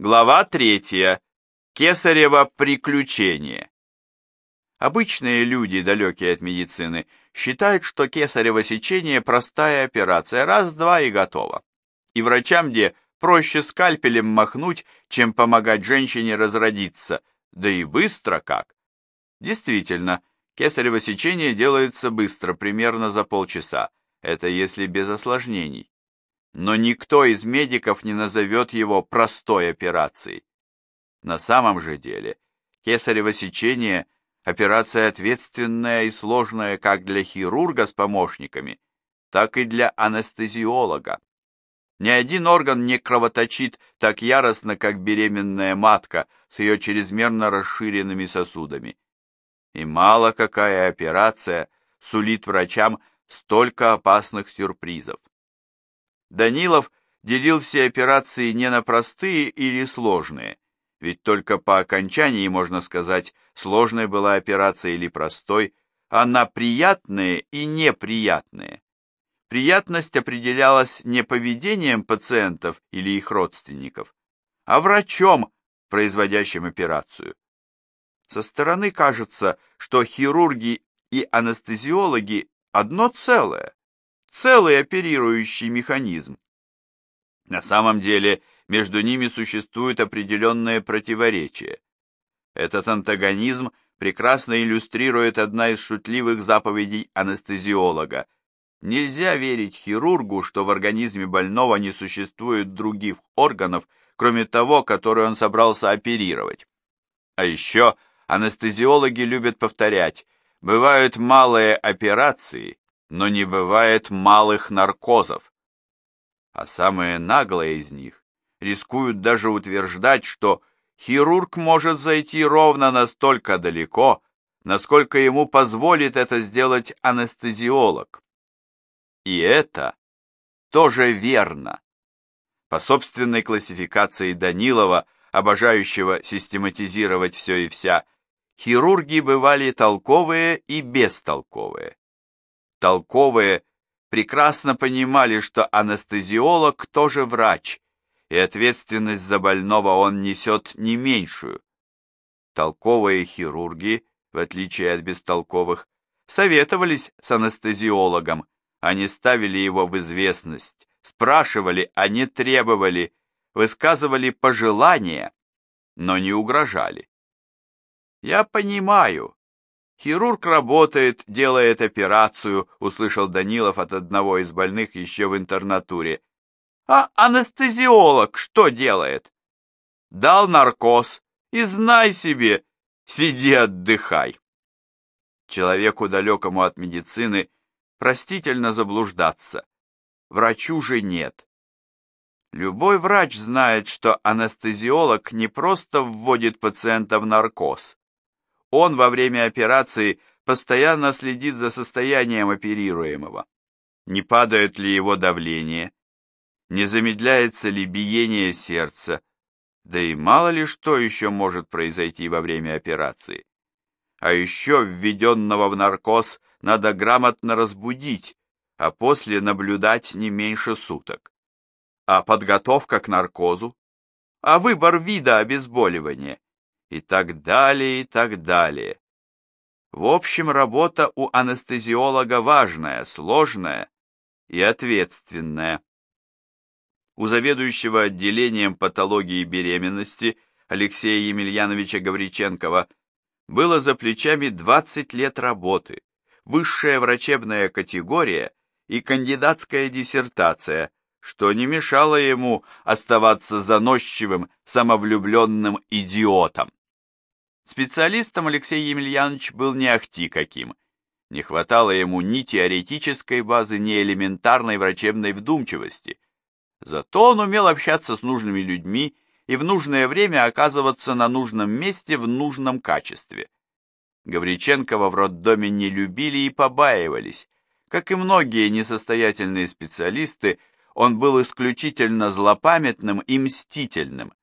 Глава третья. Кесарево приключение. Обычные люди, далекие от медицины, считают, что кесарево сечение – простая операция, раз-два и готово. И врачам где проще скальпелем махнуть, чем помогать женщине разродиться, да и быстро как. Действительно, кесарево сечение делается быстро, примерно за полчаса, это если без осложнений но никто из медиков не назовет его простой операцией. На самом же деле, кесарево сечение – операция ответственная и сложная как для хирурга с помощниками, так и для анестезиолога. Ни один орган не кровоточит так яростно, как беременная матка с ее чрезмерно расширенными сосудами. И мало какая операция сулит врачам столько опасных сюрпризов. Данилов делил все операции не на простые или сложные, ведь только по окончании, можно сказать, сложной была операция или простой, а на приятные и неприятные. Приятность определялась не поведением пациентов или их родственников, а врачом, производящим операцию. Со стороны кажется, что хирурги и анестезиологи одно целое, целый оперирующий механизм. На самом деле между ними существует определенное противоречие. Этот антагонизм прекрасно иллюстрирует одна из шутливых заповедей анестезиолога. Нельзя верить хирургу, что в организме больного не существует других органов, кроме того, который он собрался оперировать. А еще анестезиологи любят повторять, бывают малые операции, но не бывает малых наркозов. А самые наглые из них рискуют даже утверждать, что хирург может зайти ровно настолько далеко, насколько ему позволит это сделать анестезиолог. И это тоже верно. По собственной классификации Данилова, обожающего систематизировать все и вся, хирурги бывали толковые и бестолковые толковые, прекрасно понимали, что анестезиолог тоже врач, и ответственность за больного он несет не меньшую. Толковые хирурги, в отличие от бестолковых, советовались с анестезиологом, они ставили его в известность, спрашивали, а не требовали, высказывали пожелания, но не угрожали. Я понимаю, Хирург работает, делает операцию, услышал Данилов от одного из больных еще в интернатуре. А анестезиолог что делает? Дал наркоз и знай себе, сиди отдыхай. Человеку далекому от медицины простительно заблуждаться. Врачу же нет. Любой врач знает, что анестезиолог не просто вводит пациента в наркоз. Он во время операции постоянно следит за состоянием оперируемого. Не падает ли его давление, не замедляется ли биение сердца, да и мало ли что еще может произойти во время операции. А еще введенного в наркоз надо грамотно разбудить, а после наблюдать не меньше суток. А подготовка к наркозу? А выбор вида обезболивания? И так далее, и так далее. В общем, работа у анестезиолога важная, сложная и ответственная. У заведующего отделением патологии беременности Алексея Емельяновича Гавриченкова было за плечами 20 лет работы, высшая врачебная категория и кандидатская диссертация, что не мешало ему оставаться заносчивым, самовлюбленным идиотом. Специалистом Алексей Емельянович был не ахти каким. Не хватало ему ни теоретической базы, ни элементарной врачебной вдумчивости. Зато он умел общаться с нужными людьми и в нужное время оказываться на нужном месте в нужном качестве. Гавриченкова в роддоме не любили и побаивались. Как и многие несостоятельные специалисты, он был исключительно злопамятным и мстительным.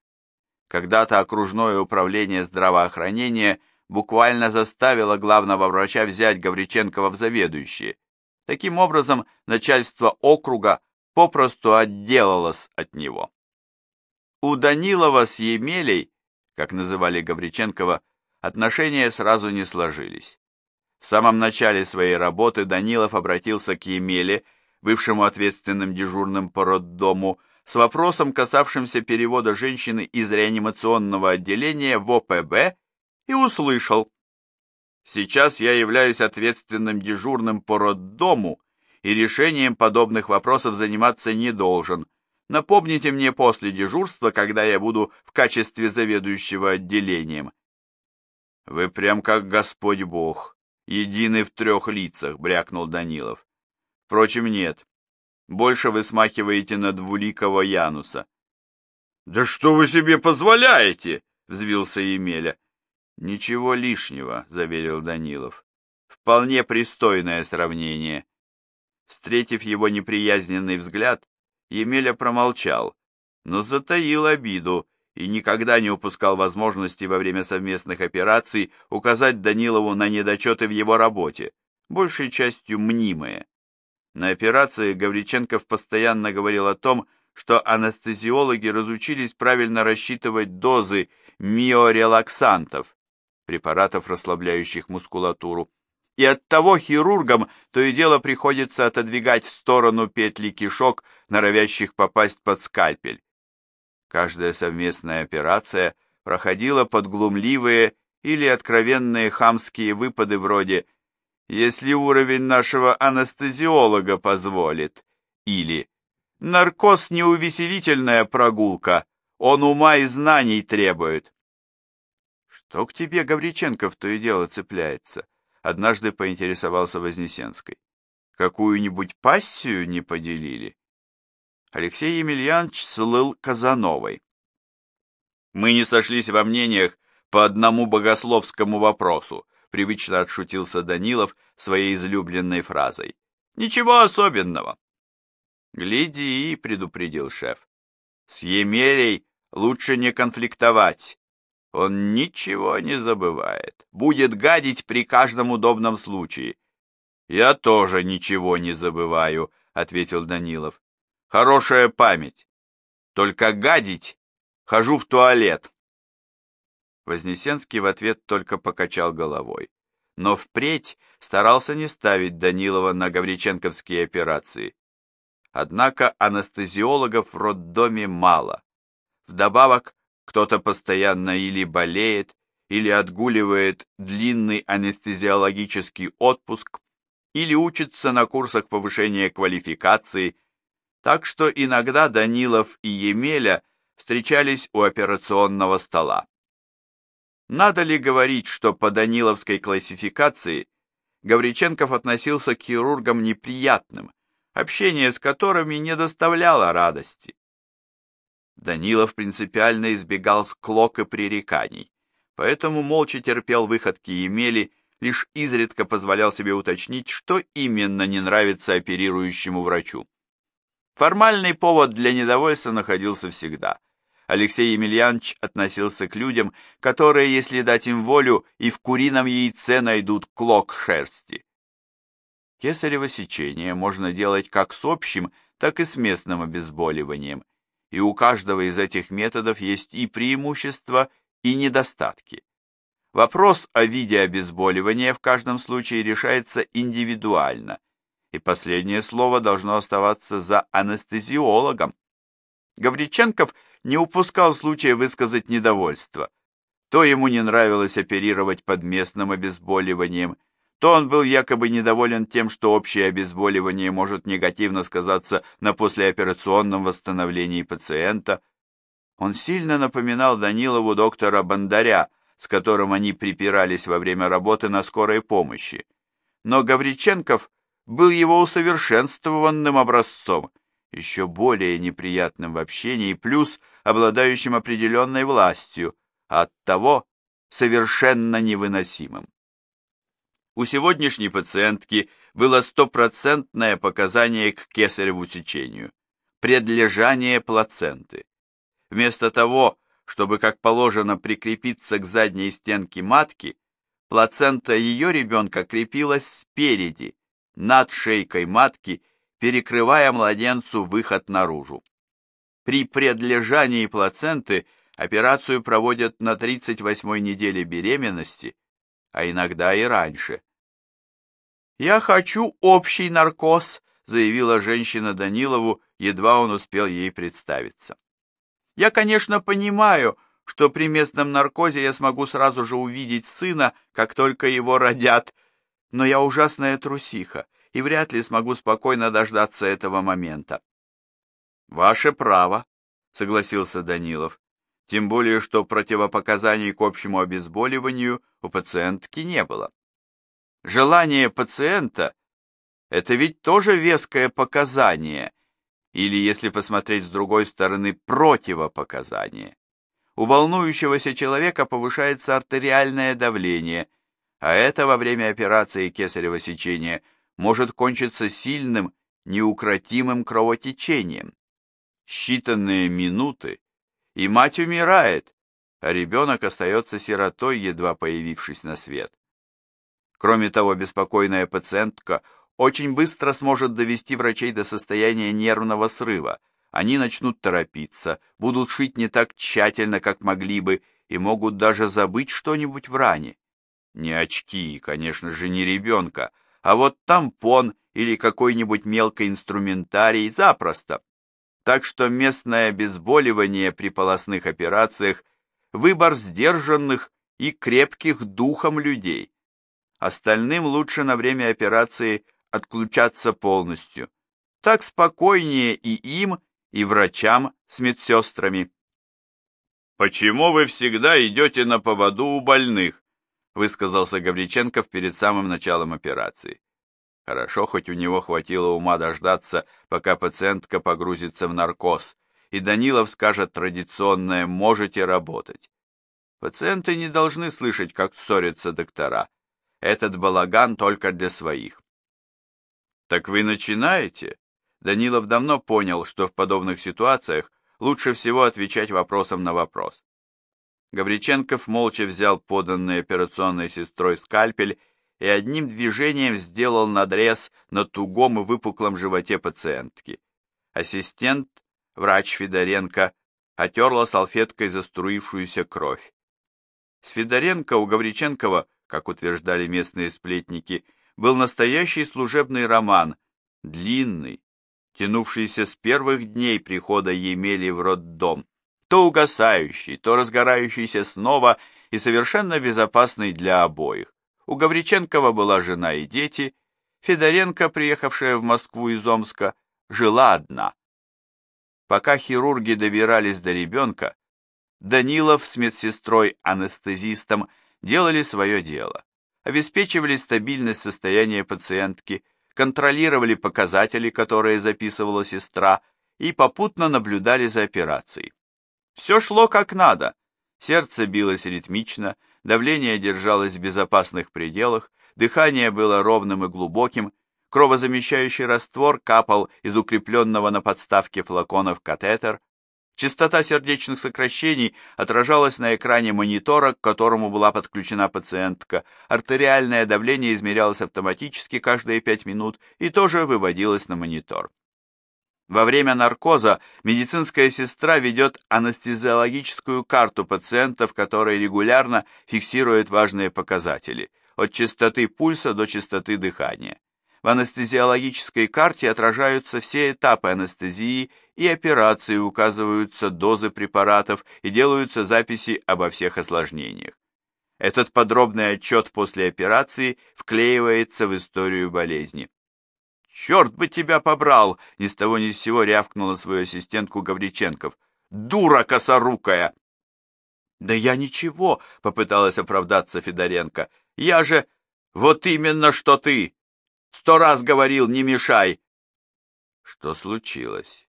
Когда-то окружное управление здравоохранения буквально заставило главного врача взять Гавриченкова в заведующие. Таким образом, начальство округа попросту отделалось от него. У Данилова с Емелей, как называли Гавриченкова, отношения сразу не сложились. В самом начале своей работы Данилов обратился к Емеле, бывшему ответственным дежурным по роддому, с вопросом, касавшимся перевода женщины из реанимационного отделения в ОПБ, и услышал. «Сейчас я являюсь ответственным дежурным по роддому, и решением подобных вопросов заниматься не должен. Напомните мне после дежурства, когда я буду в качестве заведующего отделением». «Вы прям как Господь Бог, единый в трех лицах», — брякнул Данилов. «Впрочем, нет. Больше вы смахиваете на двуликого Януса». «Да что вы себе позволяете?» — взвился Емеля. «Ничего лишнего», — заверил Данилов. «Вполне пристойное сравнение». Встретив его неприязненный взгляд, Емеля промолчал, но затаил обиду и никогда не упускал возможности во время совместных операций указать Данилову на недочеты в его работе, большей частью мнимые. На операции Гавриченков постоянно говорил о том, что анестезиологи разучились правильно рассчитывать дозы миорелаксантов, препаратов, расслабляющих мускулатуру, и оттого хирургам то и дело приходится отодвигать в сторону петли кишок, норовящих попасть под скальпель. Каждая совместная операция проходила под глумливые или откровенные хамские выпады вроде «если уровень нашего анестезиолога позволит» или «наркоз не увеселительная прогулка, он ума и знаний требует». «Что к тебе, Гавриченков, то и дело цепляется?» Однажды поинтересовался Вознесенской. «Какую-нибудь пассию не поделили?» Алексей Емельянович слыл Казановой. «Мы не сошлись во мнениях по одному богословскому вопросу», привычно отшутился Данилов своей излюбленной фразой. «Ничего особенного». «Гляди», — предупредил шеф. «С Емелей лучше не конфликтовать. Он ничего не забывает, будет гадить при каждом удобном случае». «Я тоже ничего не забываю», — ответил Данилов. Хорошая память. Только гадить хожу в туалет. Вознесенский в ответ только покачал головой, но впредь старался не ставить Данилова на гавриченковские операции. Однако анестезиологов в роддоме мало. Вдобавок, кто-то постоянно или болеет, или отгуливает длинный анестезиологический отпуск, или учится на курсах повышения квалификации – так что иногда Данилов и Емеля встречались у операционного стола. Надо ли говорить, что по Даниловской классификации Гавриченков относился к хирургам неприятным, общение с которыми не доставляло радости. Данилов принципиально избегал склок и пререканий, поэтому молча терпел выходки Емели, лишь изредка позволял себе уточнить, что именно не нравится оперирующему врачу. Формальный повод для недовольства находился всегда. Алексей Емельянович относился к людям, которые, если дать им волю, и в курином яйце найдут клок шерсти. Кесарево сечение можно делать как с общим, так и с местным обезболиванием, и у каждого из этих методов есть и преимущества, и недостатки. Вопрос о виде обезболивания в каждом случае решается индивидуально – и последнее слово должно оставаться за анестезиологом. Гавриченков не упускал случая высказать недовольство. То ему не нравилось оперировать под местным обезболиванием, то он был якобы недоволен тем, что общее обезболивание может негативно сказаться на послеоперационном восстановлении пациента. Он сильно напоминал Данилову доктора Бандаря, с которым они припирались во время работы на скорой помощи. Но Гавриченков был его усовершенствованным образцом, еще более неприятным в общении, плюс обладающим определенной властью, а оттого совершенно невыносимым. У сегодняшней пациентки было стопроцентное показание к кесареву сечению – предлежание плаценты. Вместо того, чтобы, как положено, прикрепиться к задней стенке матки, плацента ее ребенка крепилась спереди, над шейкой матки, перекрывая младенцу выход наружу. При предлежании плаценты операцию проводят на 38-й неделе беременности, а иногда и раньше. «Я хочу общий наркоз», — заявила женщина Данилову, едва он успел ей представиться. «Я, конечно, понимаю, что при местном наркозе я смогу сразу же увидеть сына, как только его родят, но я ужасная трусиха и вряд ли смогу спокойно дождаться этого момента. «Ваше право», — согласился Данилов, тем более, что противопоказаний к общему обезболиванию у пациентки не было. Желание пациента — это ведь тоже веское показание, или, если посмотреть с другой стороны, противопоказание. У волнующегося человека повышается артериальное давление, а это во время операции кесарево сечения может кончиться сильным, неукротимым кровотечением. Считанные минуты, и мать умирает, а ребенок остается сиротой, едва появившись на свет. Кроме того, беспокойная пациентка очень быстро сможет довести врачей до состояния нервного срыва. Они начнут торопиться, будут шить не так тщательно, как могли бы, и могут даже забыть что-нибудь в ране. Не очки, конечно же, не ребенка, а вот тампон или какой-нибудь мелкий инструментарий запросто. Так что местное обезболивание при полостных операциях – выбор сдержанных и крепких духом людей. Остальным лучше на время операции отключаться полностью. Так спокойнее и им, и врачам с медсестрами. «Почему вы всегда идете на поводу у больных?» Высказался Гавриченков перед самым началом операции. Хорошо, хоть у него хватило ума дождаться, пока пациентка погрузится в наркоз, и Данилов скажет традиционное «можете работать». Пациенты не должны слышать, как ссорятся доктора. Этот балаган только для своих. «Так вы начинаете?» Данилов давно понял, что в подобных ситуациях лучше всего отвечать вопросом на вопрос. Гавриченков молча взял поданный операционной сестрой скальпель и одним движением сделал надрез на тугом и выпуклом животе пациентки. Ассистент, врач Федоренко, отерла салфеткой заструившуюся кровь. С Федоренко у Гавриченкова, как утверждали местные сплетники, был настоящий служебный роман, длинный, тянувшийся с первых дней прихода Емели в роддом, то угасающий, то разгорающийся снова и совершенно безопасный для обоих. У Гавриченкова была жена и дети, Федоренко, приехавшая в Москву из Омска, жила одна. Пока хирурги добирались до ребенка, Данилов с медсестрой-анестезистом делали свое дело, обеспечивали стабильность состояния пациентки, контролировали показатели, которые записывала сестра, и попутно наблюдали за операцией. Все шло как надо, сердце билось ритмично, давление держалось в безопасных пределах, дыхание было ровным и глубоким, кровозамещающий раствор капал из укрепленного на подставке флакона в катетер, частота сердечных сокращений отражалась на экране монитора, к которому была подключена пациентка, артериальное давление измерялось автоматически каждые пять минут и тоже выводилось на монитор. Во время наркоза медицинская сестра ведет анестезиологическую карту пациентов, которая регулярно фиксирует важные показатели, от частоты пульса до частоты дыхания. В анестезиологической карте отражаются все этапы анестезии и операции, указываются дозы препаратов и делаются записи обо всех осложнениях. Этот подробный отчет после операции вклеивается в историю болезни. «Черт бы тебя побрал!» — ни с того ни с сего рявкнула свою ассистентку Гавриченков. «Дура косорукая!» «Да я ничего!» — попыталась оправдаться Федоренко. «Я же...» «Вот именно, что ты! Сто раз говорил, не мешай!» «Что случилось?»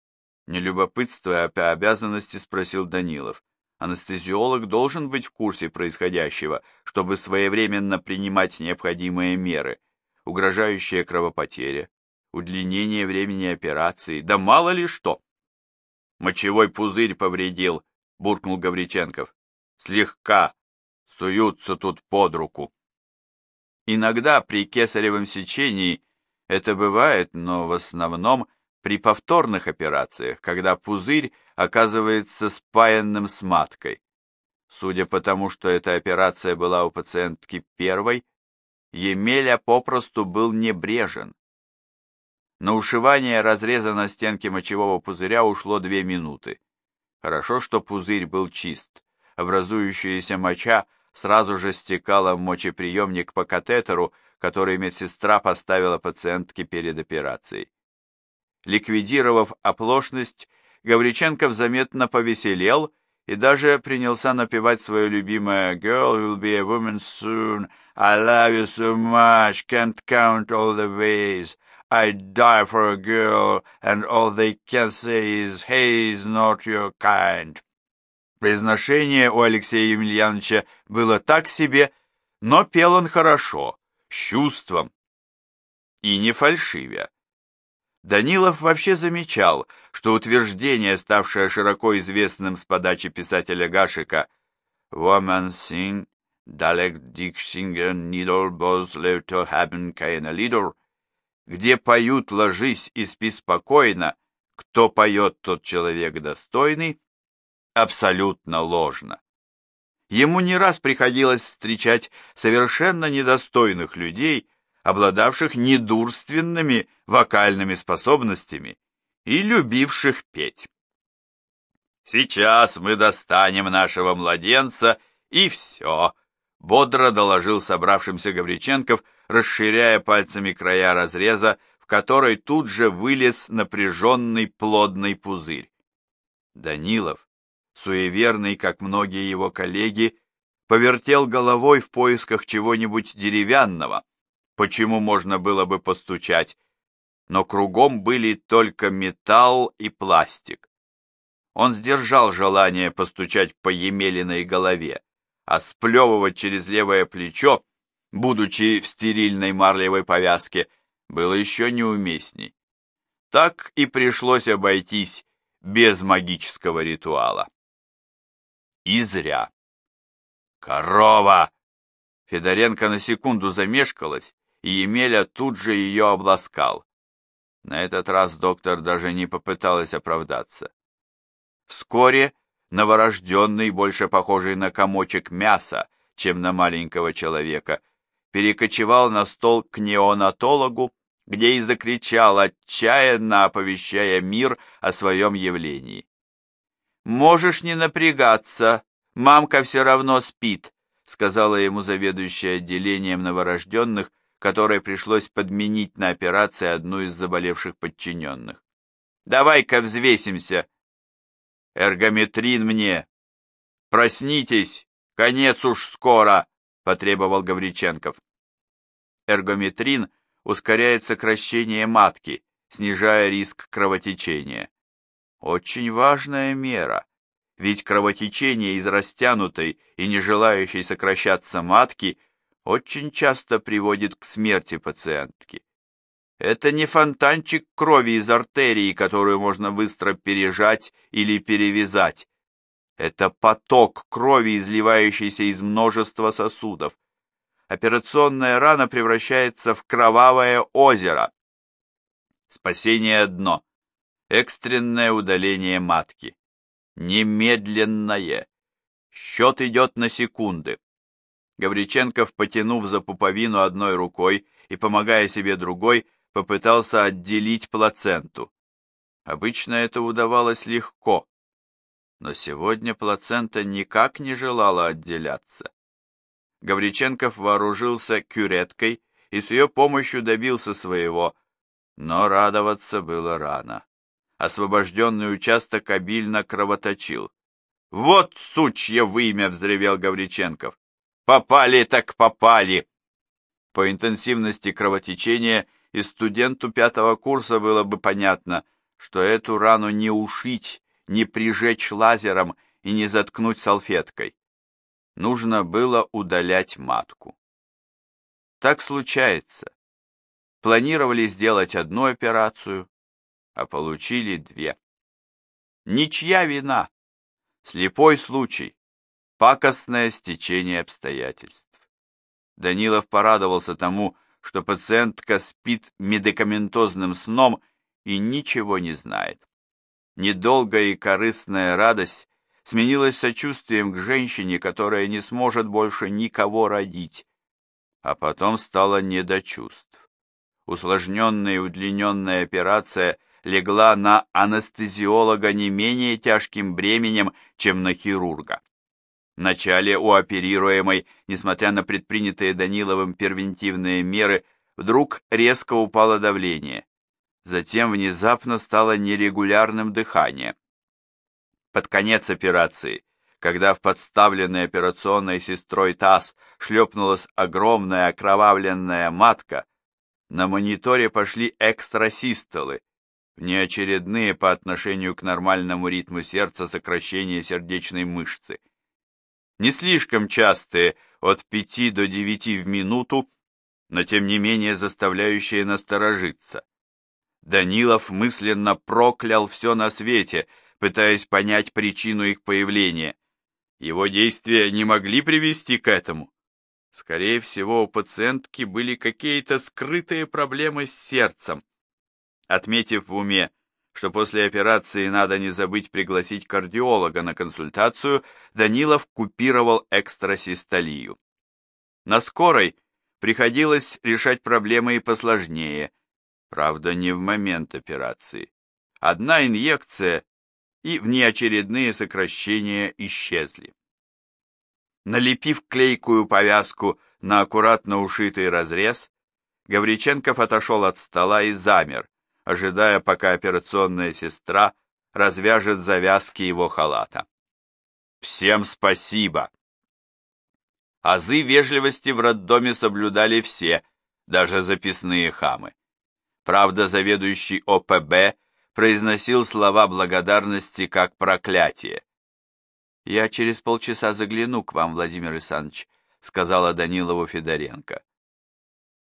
Не любопытствуя по обязанности, спросил Данилов. Анестезиолог должен быть в курсе происходящего, чтобы своевременно принимать необходимые меры. Угрожающая кровопотеря, удлинение времени операции, да мало ли что. Мочевой пузырь повредил, буркнул Гавриченков. Слегка. Суются тут под руку. Иногда при кесаревом сечении это бывает, но в основном при повторных операциях, когда пузырь оказывается спаянным с маткой. Судя по тому, что эта операция была у пациентки первой, Емеля попросту был небрежен. На ушивание разреза на стенке мочевого пузыря ушло две минуты. Хорошо, что пузырь был чист. Образующаяся моча сразу же стекала в мочеприемник по катетеру, который медсестра поставила пациентке перед операцией. Ликвидировав оплошность, Гавриченков заметно повеселел и даже принялся напевать свое любимое «Girl will be a woman soon, I love you so much, can't count all the ways, I die for a girl, and all they can say is, hey, is not your kind». Произношение у Алексея Емельяновича было так себе, но пел он хорошо, с чувством и не фальшивя. Данилов вообще замечал, что утверждение, ставшее широко известным с подачи писателя Гашика «Woman sing, dalek dich singen, needle both live to haben keine Lieder», где поют «ложись и спи спокойно», кто поет, тот человек достойный, абсолютно ложно. Ему не раз приходилось встречать совершенно недостойных людей, обладавших недурственными вокальными способностями и любивших петь. «Сейчас мы достанем нашего младенца, и все», — бодро доложил собравшимся Гавриченков, расширяя пальцами края разреза, в который тут же вылез напряженный плодный пузырь. Данилов, суеверный, как многие его коллеги, повертел головой в поисках чего-нибудь деревянного, почему можно было бы постучать, но кругом были только металл и пластик. Он сдержал желание постучать по Емелиной голове, а сплевывать через левое плечо, будучи в стерильной марлевой повязке, было еще неуместней. Так и пришлось обойтись без магического ритуала. И зря. «Корова!» Федоренко на секунду замешкалась, и Емеля тут же ее обласкал. На этот раз доктор даже не попыталась оправдаться. Вскоре новорожденный, больше похожий на комочек мяса, чем на маленького человека, перекочевал на стол к неонатологу, где и закричал, отчаянно оповещая мир о своем явлении. «Можешь не напрягаться, мамка все равно спит», сказала ему заведующая отделением новорожденных, которой пришлось подменить на операции одну из заболевших подчиненных. «Давай-ка взвесимся!» «Эргометрин мне!» «Проснитесь! Конец уж скоро!» — потребовал Гавриченков. Эргометрин ускоряет сокращение матки, снижая риск кровотечения. Очень важная мера, ведь кровотечение из растянутой и не желающей сокращаться матки очень часто приводит к смерти пациентки. Это не фонтанчик крови из артерии, которую можно быстро пережать или перевязать. Это поток крови, изливающийся из множества сосудов. Операционная рана превращается в кровавое озеро. Спасение одно – экстренное удаление матки. Немедленное. Счет идет на секунды. Гавриченков, потянув за пуповину одной рукой и помогая себе другой, попытался отделить плаценту. Обычно это удавалось легко, но сегодня плацента никак не желала отделяться. Гавриченков вооружился кюреткой и с ее помощью добился своего, но радоваться было рано. Освобожденный участок обильно кровоточил. «Вот сучье вымя!» — взревел Гавриченков. Попали так попали. По интенсивности кровотечения и студенту пятого курса было бы понятно, что эту рану не ушить, не прижечь лазером и не заткнуть салфеткой. Нужно было удалять матку. Так случается. Планировали сделать одну операцию, а получили две. Ничья вина. Слепой случай пакостное стечение обстоятельств. Данилов порадовался тому, что пациентка спит медикаментозным сном и ничего не знает. Недолгая и корыстная радость сменилась сочувствием к женщине, которая не сможет больше никого родить, а потом стало не до чувств. Усложненная и удлиненная операция легла на анестезиолога не менее тяжким бременем, чем на хирурга. Вначале у оперируемой, несмотря на предпринятые Даниловым первентивные меры, вдруг резко упало давление. Затем внезапно стало нерегулярным дыхание. Под конец операции, когда в подставленной операционной сестрой таз шлепнулась огромная окровавленная матка, на мониторе пошли экстрасистолы, внеочередные по отношению к нормальному ритму сердца сокращения сердечной мышцы не слишком частые, от пяти до девяти в минуту, но тем не менее заставляющие насторожиться. Данилов мысленно проклял все на свете, пытаясь понять причину их появления. Его действия не могли привести к этому. Скорее всего, у пациентки были какие-то скрытые проблемы с сердцем. Отметив в уме, что после операции надо не забыть пригласить кардиолога на консультацию, Данилов купировал экстрасистолию. На скорой приходилось решать проблемы и посложнее, правда, не в момент операции. Одна инъекция, и внеочередные сокращения исчезли. Налепив клейкую повязку на аккуратно ушитый разрез, Гавриченков отошел от стола и замер, ожидая, пока операционная сестра развяжет завязки его халата. «Всем спасибо!» Азы вежливости в роддоме соблюдали все, даже записные хамы. Правда, заведующий ОПБ произносил слова благодарности как проклятие. «Я через полчаса загляну к вам, Владимир Александрович», сказала Данилову Федоренко.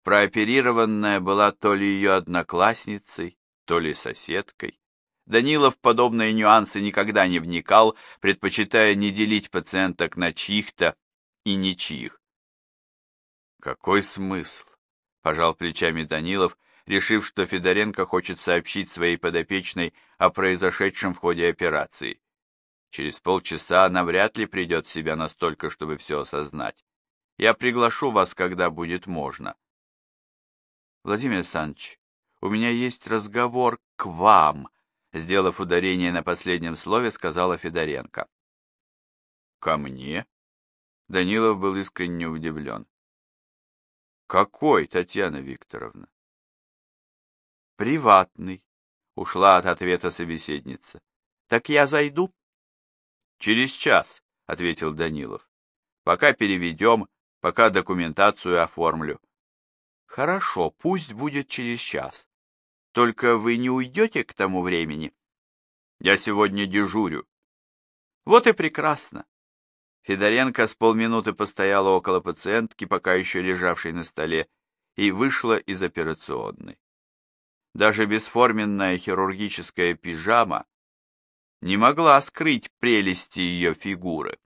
Прооперированная была то ли ее одноклассницей, то ли соседкой. Данилов подобные нюансы никогда не вникал, предпочитая не делить пациенток на чьих-то и ничьих. «Какой смысл?» — пожал плечами Данилов, решив, что Федоренко хочет сообщить своей подопечной о произошедшем в ходе операции. Через полчаса она вряд ли придет в себя настолько, чтобы все осознать. Я приглашу вас, когда будет можно. Владимир Александрович, у меня есть разговор к вам, сделав ударение на последнем слове, сказала Федоренко. Ко мне? Данилов был искренне удивлен. Какой, Татьяна Викторовна? Приватный, ушла от ответа собеседница. Так я зайду? Через час, ответил Данилов. Пока переведем, пока документацию оформлю. Хорошо, пусть будет через час. Только вы не уйдете к тому времени? Я сегодня дежурю. Вот и прекрасно. Федоренко с полминуты постояла около пациентки, пока еще лежавшей на столе, и вышла из операционной. Даже бесформенная хирургическая пижама не могла скрыть прелести ее фигуры.